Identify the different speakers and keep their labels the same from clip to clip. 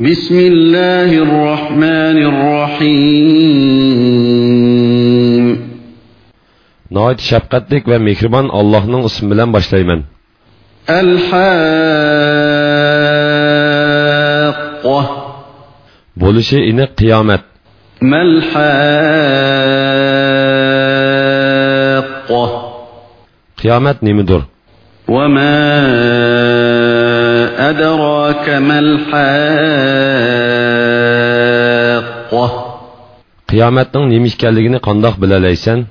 Speaker 1: بسم الله الرحمن الرحيم.
Speaker 2: نايت شبقتك ومكرمان الله نن اسم بلن باشلايمن
Speaker 1: الحاقة.
Speaker 2: بولشي إن قيامت
Speaker 1: ما الحاقة؟
Speaker 2: قيامت نمدر
Speaker 1: وما أدراك ما الحاقة؟
Speaker 2: قيامتنا نيمش كالدقيني قندق بلا بلاليسن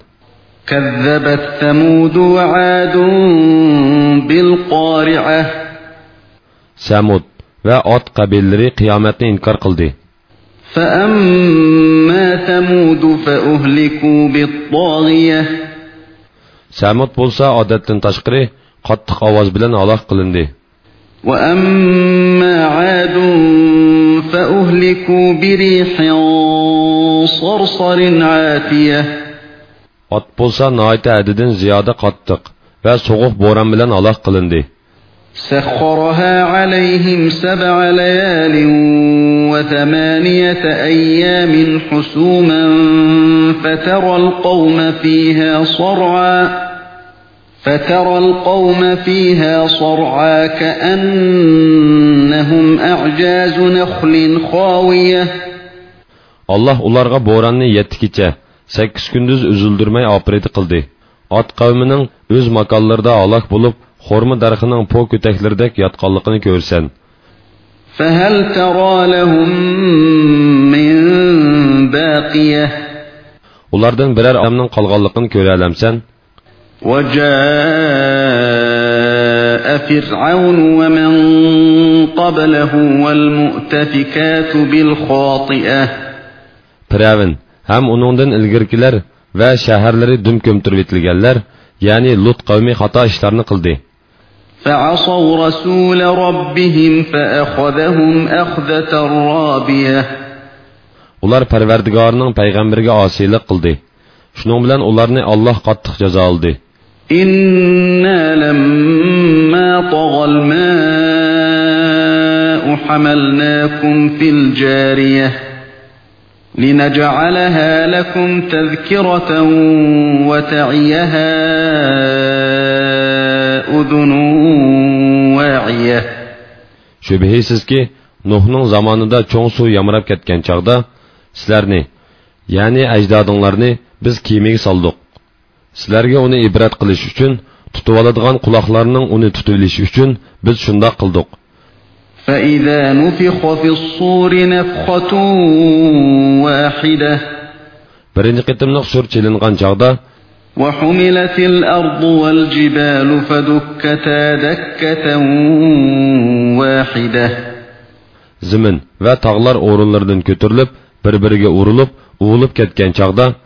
Speaker 1: كذبت ثمود وعاد بالقارعة.
Speaker 2: ثمود وعاد قبيلري قيامتنا كرقل دي
Speaker 1: فأما ثمود فأهلكوا بالطاغية.
Speaker 2: ثمود بولسا عادتن تشقري قد خواز بلن الله قلندي
Speaker 1: وأما عاد فأهلكوا بريح صرصر عاتية
Speaker 2: noita adidan ziyoda qattiq va sovuq bo'ron bilan halok qilindi.
Speaker 1: سخرها عليهم سبع ليال وثمانية أيام حسوما فترى القوم فيها صرعا فترى القوم فيها صرعا كأنهم أعجاز نخل خاوية
Speaker 2: Allah ularga bo'ronni 7 kecha, 8 kunduz uzildirmay operati qildi. Ot qavmining o'z makonlarida halok bo'lib, xorma daraxining po ko'taklaridek yotganligini ko'rsan.
Speaker 1: فهل ترى لهم من باقية
Speaker 2: Ulardan biror odamning qolganligini ko'ra olamsan?
Speaker 1: وجاء فرعون ومن قبله والمؤتفكات بالخاطئة
Speaker 2: Firavun ham uningdan ilgirkilar va shaharlari dum ko'mtirib etilganlar, ya'ni Lut qavmi xato ishlarni qildi.
Speaker 1: فعصوا رسول ربهم فأخذهم أخذة رابية
Speaker 2: Ular Parvardigorning payg'ambariga osiylik qildi. Shuning bilan ularni Alloh qattiq jazo oldi.
Speaker 1: إنا لما طغى الماء حملناكم في الجارية لنجعلها لكم تذكرة وتعيها أذن واعية
Speaker 2: شبهيسيز كي نوحنون زمانه دا چون سو يمرب كتكن چاغدا سلرني يعني اجدادنلارني biz kemiga soldik Sizlarga uni ibrat qilish uchun, tutib oladigan quloqlarning uni tutib olishi uchun biz shundoq qildik.
Speaker 1: فإذا نفخ في الصور نفخة واحدة
Speaker 2: Birinchi qitimliq sur chilingan chaqda
Speaker 1: وحملت الأرض والجبال فدكتا دكة واحدة
Speaker 2: zimin va tog'lar o'rinlaridan ko'tarilib, bir-biriga urilib, uvilib ketgan
Speaker 1: الواقعة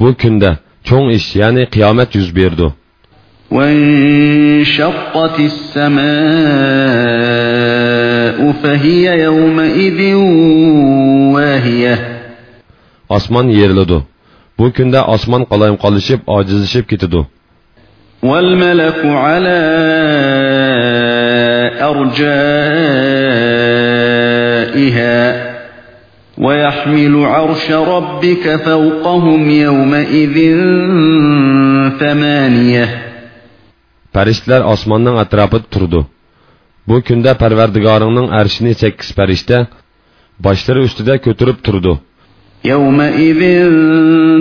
Speaker 2: bu kunda cho'ng ish, ya'ni qiyomat yuz berdi.
Speaker 1: وانشقت السماء فهي يومئذ واهية
Speaker 2: Osmon yeriladi. Bu kunda osmon qalayim qolishib, ojizlashib ketadi.
Speaker 1: والملك على أرجائها ويحمل عرش ربك فوقهم يومئذ ثمانية
Speaker 2: Farishtalar osmonning atrofida turdi. Bu kunda Parvardigoringning arshini 8 farishta boshlari ustida ko'tarib turdi.
Speaker 1: يومئذ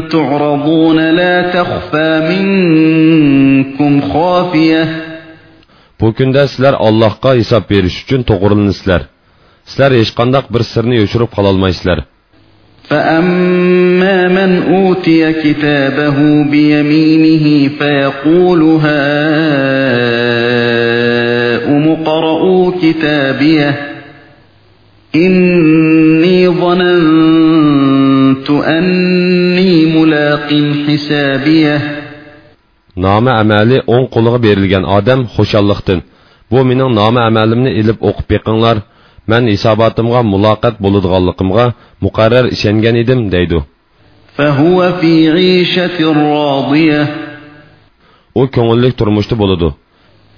Speaker 1: تعرضون لا تخفى منكم خافية
Speaker 2: Bu kunda sizlar Allohga hisob berish uchun to'g'rilansizlar. Sizlar hech qanday bir sirni yoshirib qala olmaysizlar.
Speaker 1: فأما من أوتي كتابه بيمينه فيقول هاؤم اقرءوا كتابيه إني ظننت أني ملاق حسابيه
Speaker 2: Nomi amali o'ng qo'liga berilgan odam xushalliqdan. Bu mening nomi amalimni ilib o'qib beqinglar. Men hisobotimga muloqot bo'ladiganligimga muqarrar ishongan edim, deydi.
Speaker 1: فهو في عيشة راضية
Speaker 2: u ko'ngillik turmushda bo'ladi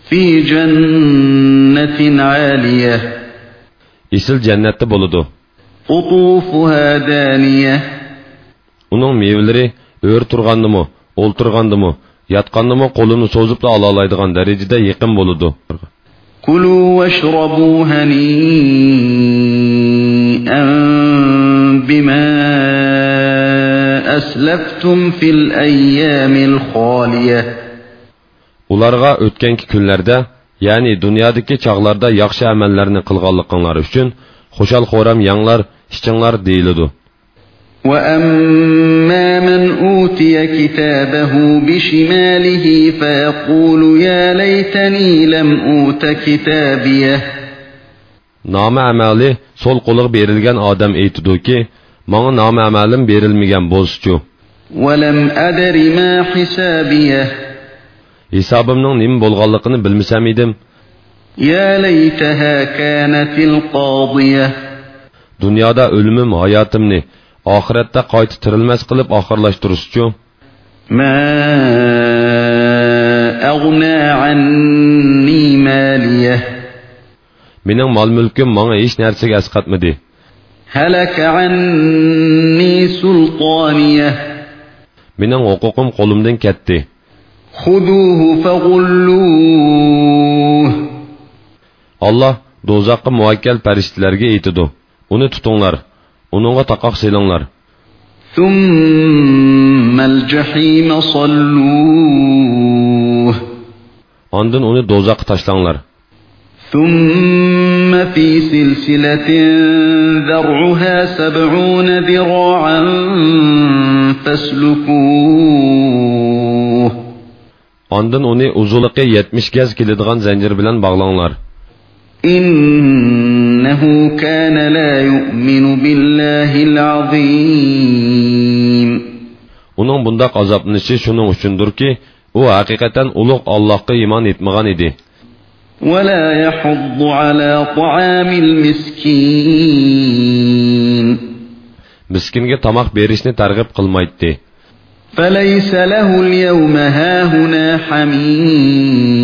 Speaker 1: في جنة عالية
Speaker 2: Isil jannatda bo'ladi.
Speaker 1: قطوفها دانية
Speaker 2: Uning mevalari o'r turgandimi, o'ltirgandimi, yotgandimi qo'lini so'zib da ola oladigan darajada yaqin bo'ladi.
Speaker 1: كلوا واشربوا هنيئا بما أسلفتم في الأيام الخالية
Speaker 2: Ularga o'tganki kunlarda, ya'ni dunyodagi chog'larda yaxshi amallarni qilganliklari uchun xushal xo'ram yanglar, ishchinglar deyiladi.
Speaker 1: وأما من أوتي كتابه بشماله فيقول يا ليتني لم أوت كتابيه
Speaker 2: نام عمالي سول قلق بيرلغن آدم ايتدو كي ما نام عمالم بيرلمغن بوزچو.
Speaker 1: ولم أدر ما حسابيه
Speaker 2: حسابمنن نم بولغالقını بلمسام ايدم
Speaker 1: يا ليتها كانت القاضية
Speaker 2: دنيا دا ölümüm hayatımni oxiratda qayta tirilmas qilib oxirlashtirishchu
Speaker 1: ما أغنى عني ماليه
Speaker 2: mening mol mulkim menga hech narsaga asqatmadi.
Speaker 1: هلك عني سلطانيه
Speaker 2: Mening huquqim qo'limdan ketdi.
Speaker 1: خذوه فغلوه
Speaker 2: Alloh do'zaxqa muvakkal farishtalarga aytidi. Uni tutinglar, Onunla taqaq seylənlər.
Speaker 1: Thummal cəhimə salluh.
Speaker 2: Ondan onu dozaq taşlanlar.
Speaker 1: Thumma fi silsilatin zər'uha səb'un zira'an fəslukuh.
Speaker 2: Ondan onu uzunluğu 70 gəz kilidğan zəncir bilən bağlanlar.
Speaker 1: İnna إنه كان لا يؤمن بالله العظيم
Speaker 2: Uning bundaq azoblanishi shuning uchundirki, u haqiqatan ulug' Allohga iymon etmagan edi.
Speaker 1: ولا يحض على طعام المسكين
Speaker 2: Miskinga tomoq berishni targ'ib qilmaydi.
Speaker 1: فليس له اليوم هاهنا حميم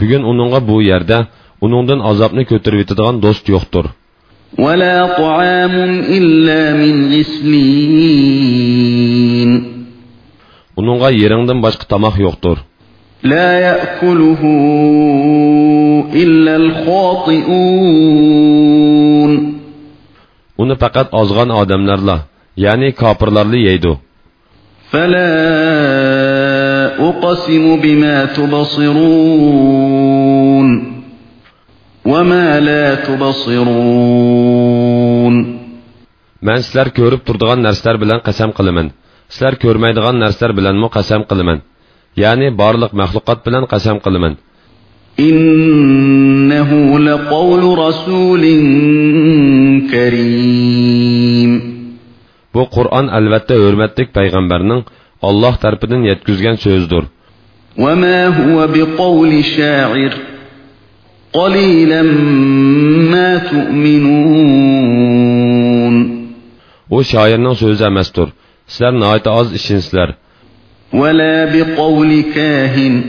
Speaker 2: Bugun uningga bu yerda uningdan azobni ko'tarib yetadigan do'st yo'qdir.
Speaker 1: ولا طعام إلا من غسلين
Speaker 2: Uningga yeringdan boshqa tomoq yo'qdir.
Speaker 1: لا يأكله إلا الخاطئون
Speaker 2: Uni faqat ozg'an odamlarla, ya'ni kofirlarla yeydi.
Speaker 1: فلا أقسم بما تبصرون وما لا تبصرون
Speaker 2: Men sizlar ko'rib turadigan narsalar bilan qasam qilaman. Sizlar ko'rmaydigan narsalar bilanmi qasam qilaman. Ya'ni barliq maxluqot bilan qasam qilaman.
Speaker 1: إنه لقول رسول كريم
Speaker 2: Bu Qur'on albatta hurmatli payg'ambarning Alloh tarafidan yetkazgan so'zdir.
Speaker 1: وما هو بقول شاعر قليلا ما تؤمنون.
Speaker 2: و شاعرنا سوزه مستور سلر نهایت آز işinizler
Speaker 1: ولا بقول كاهن.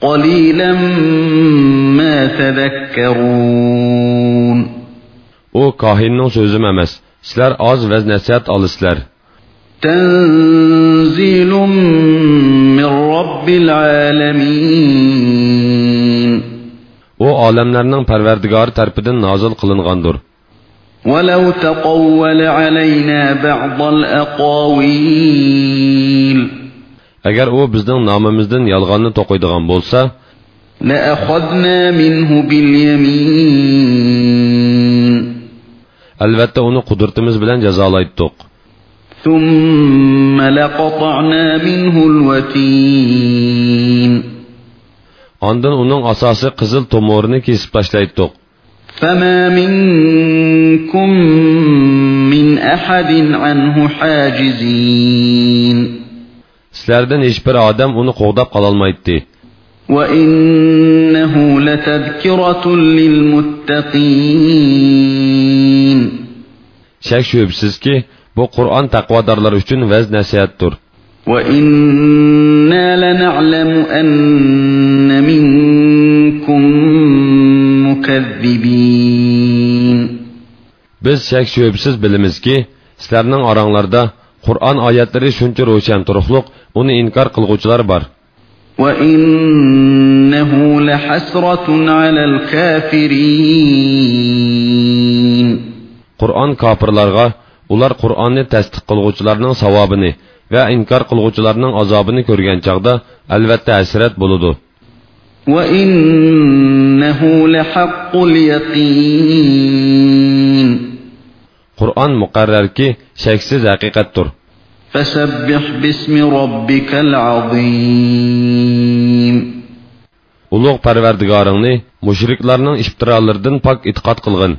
Speaker 1: قليلا ما تذكرون.
Speaker 2: أو كاهننا سوزه ممس. سلر آز وز نسيت alırsınızlar
Speaker 1: تنزيل من رب العالمين
Speaker 2: U olamlarning parvardigori tarafidan nozil qilingandir.
Speaker 1: ولو تقول علينا بعض الأقاويل
Speaker 2: Agar u bizning nomimizdan yolg'onni to'qiydigan bo'lsa,
Speaker 1: لأخذنا منه باليمين
Speaker 2: albatta uni qudratimiz bilan jazolaydik.
Speaker 1: ثم لقطعنا منه الوتين
Speaker 2: Ondan uning asosi qizil tomorini kesib tashlaydik.
Speaker 1: فما منكم من أحد عنه حاجزين
Speaker 2: hech bir odam uni qo'g'dab qololmaydi.
Speaker 1: وإنه لتذكرة للمتقين
Speaker 2: Shak shubsizki, bu Qur'on taqvodorlar uchun vaz nasihatdir.
Speaker 1: وَإِنَّا لَنَعْلَمُ أَنَّ مِنكُم مُّكَذِّبِينَ
Speaker 2: Biz şək şübhəsiz bilimizki, sizlərning oranglarda Qur'on oyatlari shuncha ro'shan turuqliq, uni inkor qilguvchilar bor.
Speaker 1: وَإِنَّهُ لَحَسْرَةٌ عَلَى الْكَافِرِينَ
Speaker 2: Qur'on kofirlarga ular Qur'onni tasdiq qilguvchilarning savobini va inkor qilguvchilarning azobini ko'rgan chog'da albatta hasrat bo'ladi.
Speaker 1: وَإِنَّهُ لَحَقُّ الْيَقِينِ
Speaker 2: Qur'on muqarrarki shaksiz haqiqatdir.
Speaker 1: فَسَبِّحْ بِاسْمِ رَبِّكَ الْعَظِيمِ
Speaker 2: Ulug' Parvardigoringni mushriklarning iftirolaridan pok itqod qilgin.